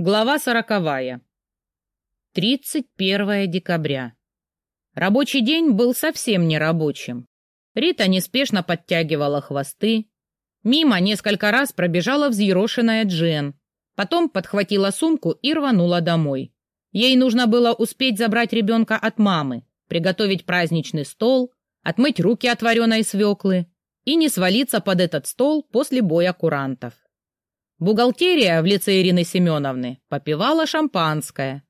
Глава сороковая. 31 декабря. Рабочий день был совсем не рабочим. Рита неспешно подтягивала хвосты. Мимо несколько раз пробежала взъерошенная Джен. Потом подхватила сумку и рванула домой. Ей нужно было успеть забрать ребенка от мамы, приготовить праздничный стол, отмыть руки от вареной свеклы и не свалиться под этот стол после боя курантов. Бухгалтерия в лице Ирины Семеновны попивала шампанское.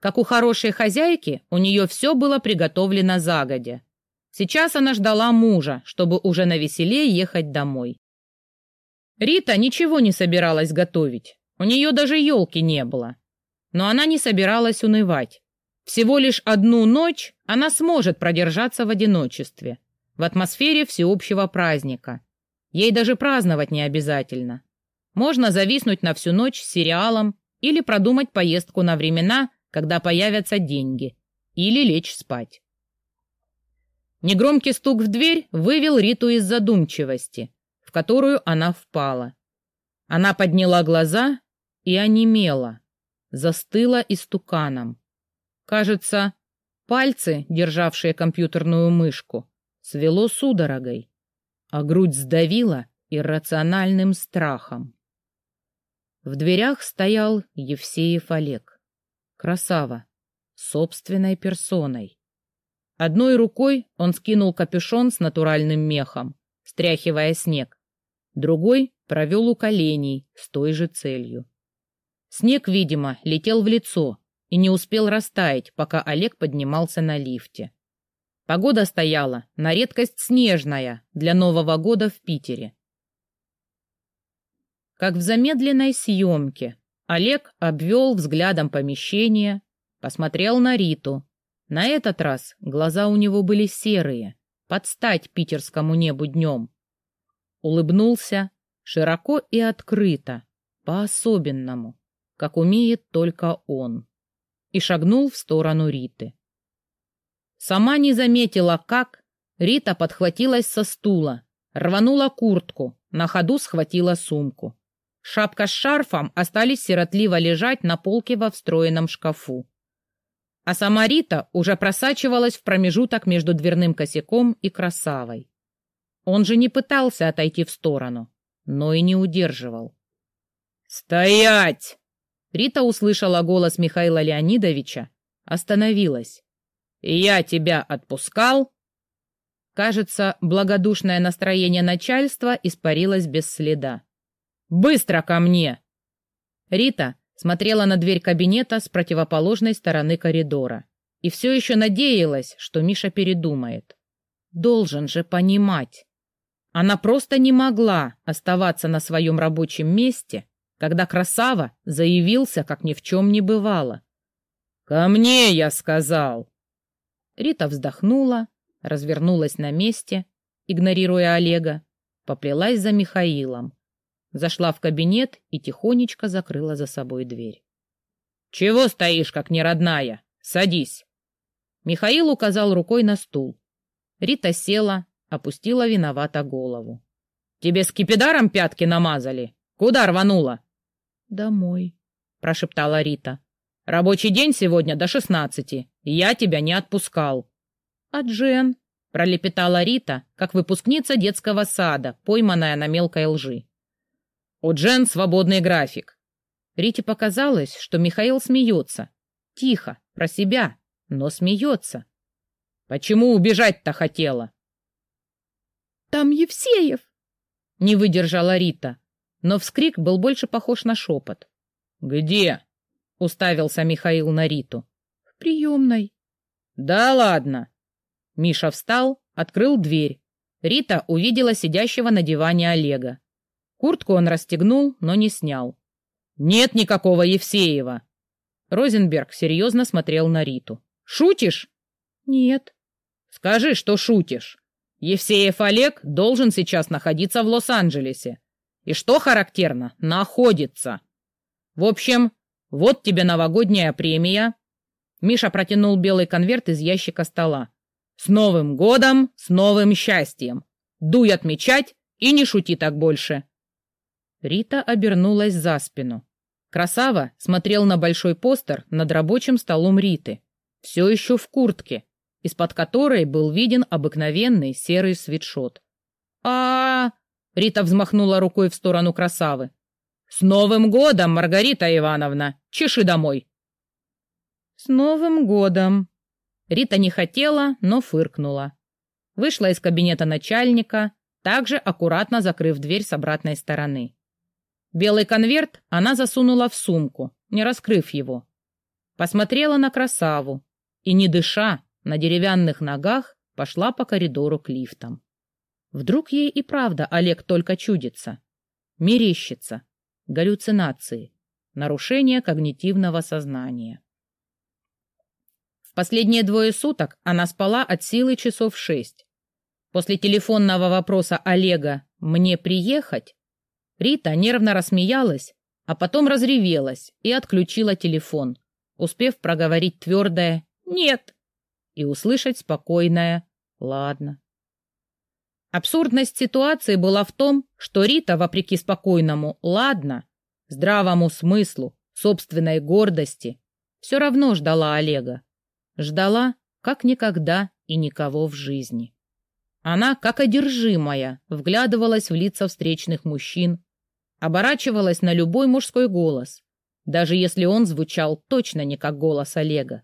Как у хорошей хозяйки, у нее все было приготовлено загодя. Сейчас она ждала мужа, чтобы уже на веселе ехать домой. Рита ничего не собиралась готовить. У нее даже елки не было. Но она не собиралась унывать. Всего лишь одну ночь она сможет продержаться в одиночестве, в атмосфере всеобщего праздника. Ей даже праздновать не обязательно. Можно зависнуть на всю ночь с сериалом или продумать поездку на времена, когда появятся деньги, или лечь спать. Негромкий стук в дверь вывел Риту из задумчивости, в которую она впала. Она подняла глаза и онемела, застыла истуканом. Кажется, пальцы, державшие компьютерную мышку, свело судорогой, а грудь сдавила иррациональным страхом. В дверях стоял Евсеев Олег. Красава. Собственной персоной. Одной рукой он скинул капюшон с натуральным мехом, стряхивая снег. Другой провел у коленей с той же целью. Снег, видимо, летел в лицо и не успел растаять, пока Олег поднимался на лифте. Погода стояла на редкость снежная для Нового года в Питере. Как в замедленной съемке, Олег обвел взглядом помещение, посмотрел на Риту. На этот раз глаза у него были серые, под стать питерскому небу днем. Улыбнулся широко и открыто, по-особенному, как умеет только он, и шагнул в сторону Риты. Сама не заметила, как Рита подхватилась со стула, рванула куртку, на ходу схватила сумку. Шапка с шарфом остались сиротливо лежать на полке во встроенном шкафу. А сама Рита уже просачивалась в промежуток между дверным косяком и красавой. Он же не пытался отойти в сторону, но и не удерживал. «Стоять!» Рита услышала голос Михаила Леонидовича, остановилась. «Я тебя отпускал?» Кажется, благодушное настроение начальства испарилось без следа. Быстро ко мне!» Рита смотрела на дверь кабинета с противоположной стороны коридора и все еще надеялась, что Миша передумает. Должен же понимать. Она просто не могла оставаться на своем рабочем месте, когда Красава заявился, как ни в чем не бывало. «Ко мне, я сказал!» Рита вздохнула, развернулась на месте, игнорируя Олега, поплелась за Михаилом, Зашла в кабинет и тихонечко закрыла за собой дверь. «Чего стоишь, как неродная? Садись!» Михаил указал рукой на стул. Рита села, опустила виновато голову. «Тебе скипидаром пятки намазали? Куда рванула?» «Домой», — прошептала Рита. «Рабочий день сегодня до шестнадцати. Я тебя не отпускал». «А Джен?» — пролепетала Рита, как выпускница детского сада, пойманная на мелкой лжи. У Джен свободный график. Рите показалось, что Михаил смеется. Тихо, про себя, но смеется. Почему убежать-то хотела? Там Евсеев! Не выдержала Рита, но вскрик был больше похож на шепот. Где? Уставился Михаил на Риту. В приемной. Да ладно. Миша встал, открыл дверь. Рита увидела сидящего на диване Олега. Куртку он расстегнул, но не снял. «Нет никакого Евсеева!» Розенберг серьезно смотрел на Риту. «Шутишь?» «Нет». «Скажи, что шутишь. Евсеев Олег должен сейчас находиться в Лос-Анджелесе. И что характерно, находится. В общем, вот тебе новогодняя премия». Миша протянул белый конверт из ящика стола. «С Новым годом, с новым счастьем! Дуй отмечать и не шути так больше!» Рита обернулась за спину. Красава смотрел на большой постер над рабочим столом Риты, все еще в куртке, из-под которой был виден обыкновенный серый свитшот. а Рита взмахнула рукой в сторону красавы. «С Новым годом, Маргарита Ивановна! Чеши домой!» «С Новым годом!» Рита не хотела, но фыркнула. Вышла из кабинета начальника, также аккуратно закрыв дверь с обратной стороны. Белый конверт она засунула в сумку, не раскрыв его. Посмотрела на красаву и, не дыша, на деревянных ногах пошла по коридору к лифтам. Вдруг ей и правда Олег только чудится. Мерещится. Галлюцинации. Нарушение когнитивного сознания. В последние двое суток она спала от силы часов шесть. После телефонного вопроса Олега «мне приехать?» Рита нервно рассмеялась, а потом разревелась и отключила телефон, успев проговорить твердое «нет» и услышать спокойное «ладно». Абсурдность ситуации была в том, что Рита, вопреки спокойному «ладно», здравому смыслу, собственной гордости, все равно ждала Олега. Ждала, как никогда и никого в жизни. Она, как одержимая, вглядывалась в лица встречных мужчин, оборачивалась на любой мужской голос, даже если он звучал точно не как голос Олега,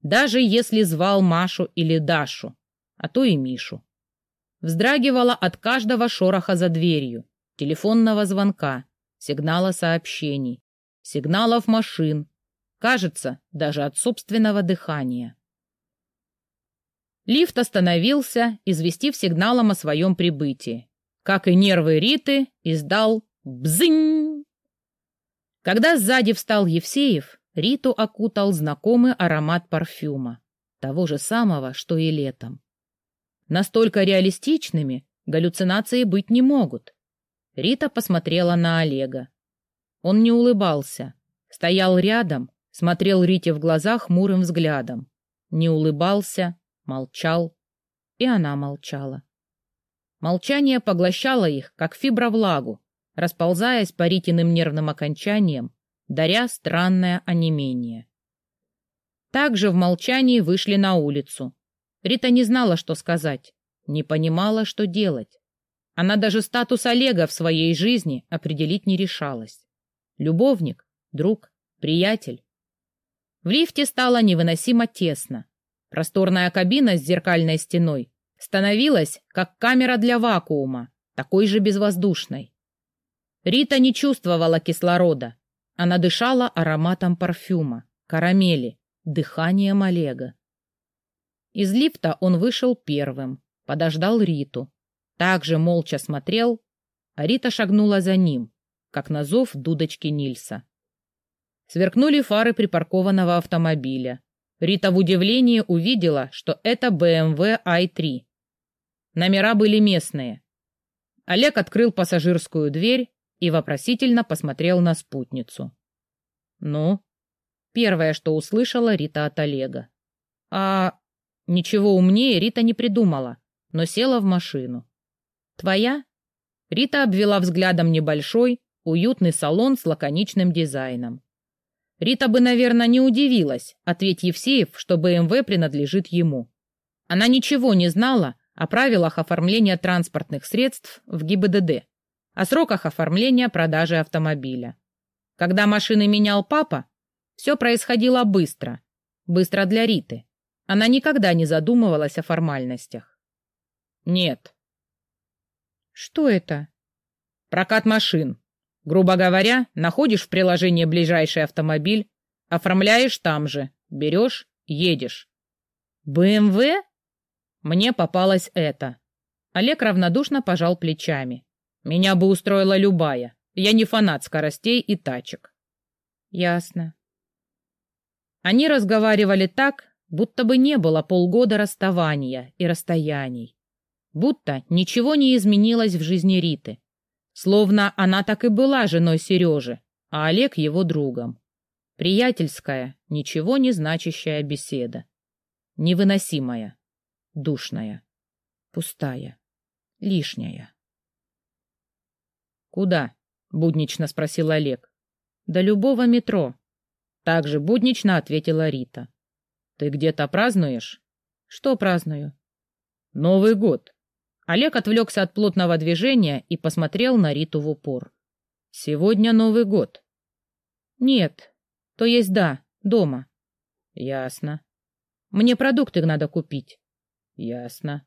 даже если звал Машу или Дашу, а то и Мишу. Вздрагивала от каждого шороха за дверью, телефонного звонка, сигнала сообщений, сигналов машин, кажется, даже от собственного дыхания. Лифт остановился, известив сигналом о своем прибытии. Как и нервы Риты, издал Бзынь! Когда сзади встал Евсеев, Риту окутал знакомый аромат парфюма, того же самого, что и летом. Настолько реалистичными галлюцинации быть не могут. Рита посмотрела на Олега. Он не улыбался, стоял рядом, смотрел Рите в глаза хмурым взглядом. Не улыбался, молчал, и она молчала. Молчание поглощало их, как фибра влагу, расползаясь по Ритиным нервным окончаниям, даря странное онемение. Также в молчании вышли на улицу. Рита не знала, что сказать, не понимала, что делать. Она даже статус Олега в своей жизни определить не решалась. Любовник, друг, приятель. В лифте стало невыносимо тесно. Просторная кабина с зеркальной стеной становилась, как камера для вакуума, такой же безвоздушной. Рита не чувствовала кислорода. Она дышала ароматом парфюма, карамели, дыханием Олега. Из лифта он вышел первым, подождал Риту. Также молча смотрел, а Рита шагнула за ним, как на зов дудочки Нильса. Сверкнули фары припаркованного автомобиля. Рита в удивлении увидела, что это BMW i3. Номера были местные. Олег открыл пассажирскую дверь и вопросительно посмотрел на спутницу. «Ну?» Первое, что услышала Рита от Олега. «А...» Ничего умнее Рита не придумала, но села в машину. «Твоя?» Рита обвела взглядом небольшой, уютный салон с лаконичным дизайном. Рита бы, наверное, не удивилась, ответь Евсеев, что БМВ принадлежит ему. Она ничего не знала о правилах оформления транспортных средств в ГИБДД о сроках оформления продажи автомобиля. Когда машины менял папа, все происходило быстро. Быстро для Риты. Она никогда не задумывалась о формальностях. Нет. Что это? Прокат машин. Грубо говоря, находишь в приложении ближайший автомобиль, оформляешь там же, берешь, едешь. БМВ? Мне попалось это. Олег равнодушно пожал плечами. Меня бы устроила любая. Я не фанат скоростей и тачек. Ясно. Они разговаривали так, будто бы не было полгода расставания и расстояний. Будто ничего не изменилось в жизни Риты. Словно она так и была женой Сережи, а Олег его другом. Приятельская, ничего не значащая беседа. Невыносимая, душная, пустая, лишняя. «Куда?» — буднично спросил Олег. До любого метро. Так же буднично ответила Рита. Ты где-то празднуешь? Что праздную? Новый год. Олег отвлекся от плотного движения и посмотрел на Риту в упор. Сегодня Новый год. Нет. То есть да, дома. Ясно. Мне продукты надо купить. Ясно.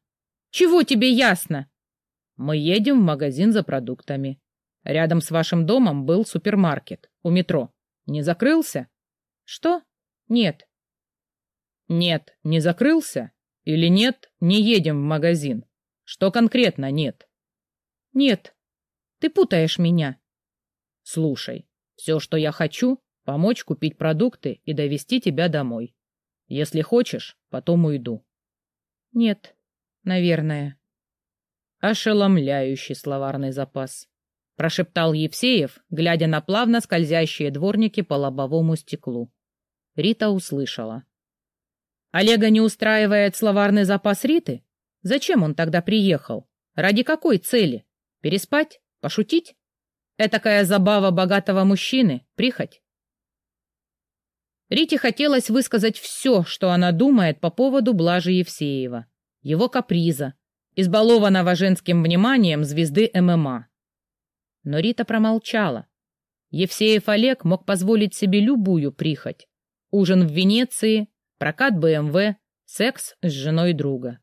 Чего тебе ясно? Мы едем в магазин за продуктами. Рядом с вашим домом был супермаркет у метро. Не закрылся? Что? Нет. Нет, не закрылся? Или нет, не едем в магазин? Что конкретно нет? Нет. Ты путаешь меня. Слушай, все, что я хочу, помочь купить продукты и довести тебя домой. Если хочешь, потом уйду. Нет, наверное. Ошеломляющий словарный запас, прошептал Евсеев, глядя на плавно скользящие дворники по лобовому стеклу. Рита услышала. Олега не устраивает словарный запас Риты? Зачем он тогда приехал? Ради какой цели? Переспать? Пошутить? Этакая забава богатого мужчины? Прихоть? Рите хотелось высказать все, что она думает по поводу Блажи Евсеева, его каприза, избалованного женским вниманием звезды ММА. Но Рита промолчала. Евсеев Олег мог позволить себе любую прихоть. Ужин в Венеции, прокат БМВ, секс с женой друга.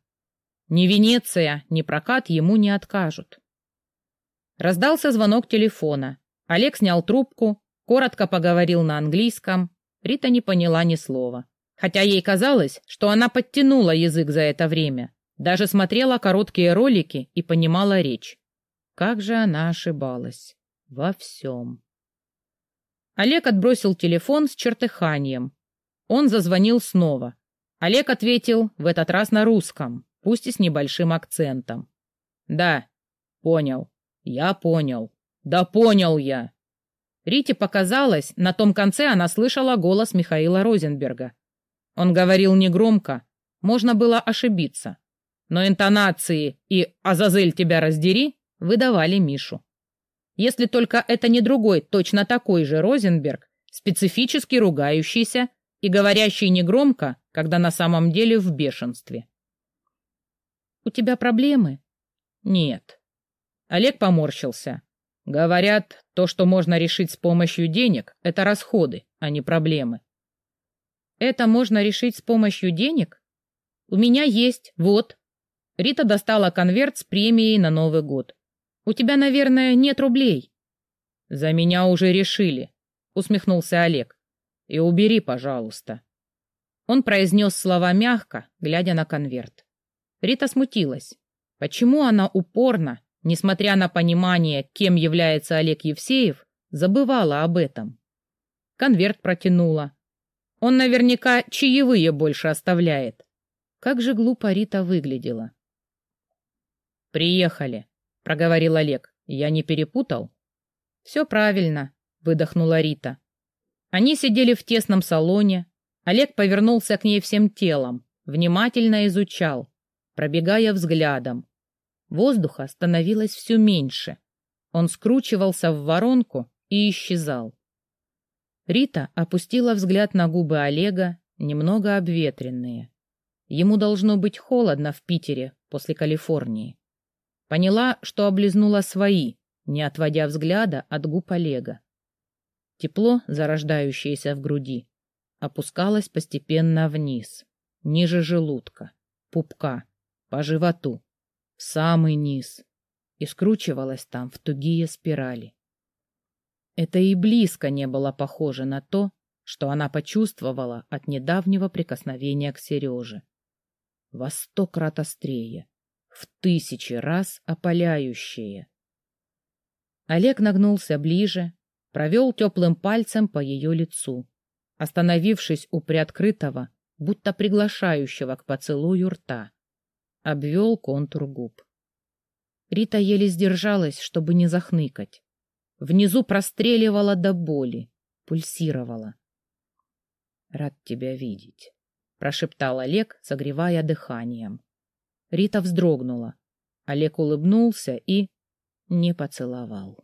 Ни Венеция, ни прокат ему не откажут. Раздался звонок телефона. Олег снял трубку, коротко поговорил на английском, Рита не поняла ни слова. Хотя ей казалось, что она подтянула язык за это время, даже смотрела короткие ролики и понимала речь. Как же она ошибалась. Во всем. Олег отбросил телефон с чертыханием. Он зазвонил снова. Олег ответил в этот раз на русском, пусть и с небольшим акцентом. «Да, понял. Я понял. Да понял я. Рите показалось, на том конце она слышала голос Михаила Розенберга. Он говорил негромко, можно было ошибиться. Но интонации и «Азазель, тебя раздери» выдавали Мишу. Если только это не другой, точно такой же Розенберг, специфически ругающийся и говорящий негромко, когда на самом деле в бешенстве. «У тебя проблемы?» «Нет». Олег поморщился. Говорят, то, что можно решить с помощью денег, это расходы, а не проблемы. Это можно решить с помощью денег? У меня есть, вот. Рита достала конверт с премией на Новый год. У тебя, наверное, нет рублей. За меня уже решили, усмехнулся Олег. И убери, пожалуйста. Он произнес слова мягко, глядя на конверт. Рита смутилась. Почему она упорно, несмотря на понимание, кем является Олег Евсеев, забывала об этом. Конверт протянула. Он наверняка чаевые больше оставляет. Как же глупо Рита выглядела. «Приехали», — проговорил Олег. «Я не перепутал?» «Все правильно», — выдохнула Рита. Они сидели в тесном салоне. Олег повернулся к ней всем телом, внимательно изучал, пробегая взглядом, Воздуха становилось все меньше. Он скручивался в воронку и исчезал. Рита опустила взгляд на губы Олега, немного обветренные. Ему должно быть холодно в Питере после Калифорнии. Поняла, что облизнула свои, не отводя взгляда от губ Олега. Тепло, зарождающееся в груди, опускалось постепенно вниз, ниже желудка, пупка, по животу в самый низ, и скручивалась там в тугие спирали. Это и близко не было похоже на то, что она почувствовала от недавнего прикосновения к Сереже. Во сто крат острее, в тысячи раз опаляющее. Олег нагнулся ближе, провел теплым пальцем по ее лицу, остановившись у приоткрытого, будто приглашающего к поцелую рта обвел контур губ. Рита еле сдержалась, чтобы не захныкать. Внизу простреливала до боли, пульсировала. «Рад тебя видеть», — прошептал Олег, согревая дыханием. Рита вздрогнула. Олег улыбнулся и не поцеловал.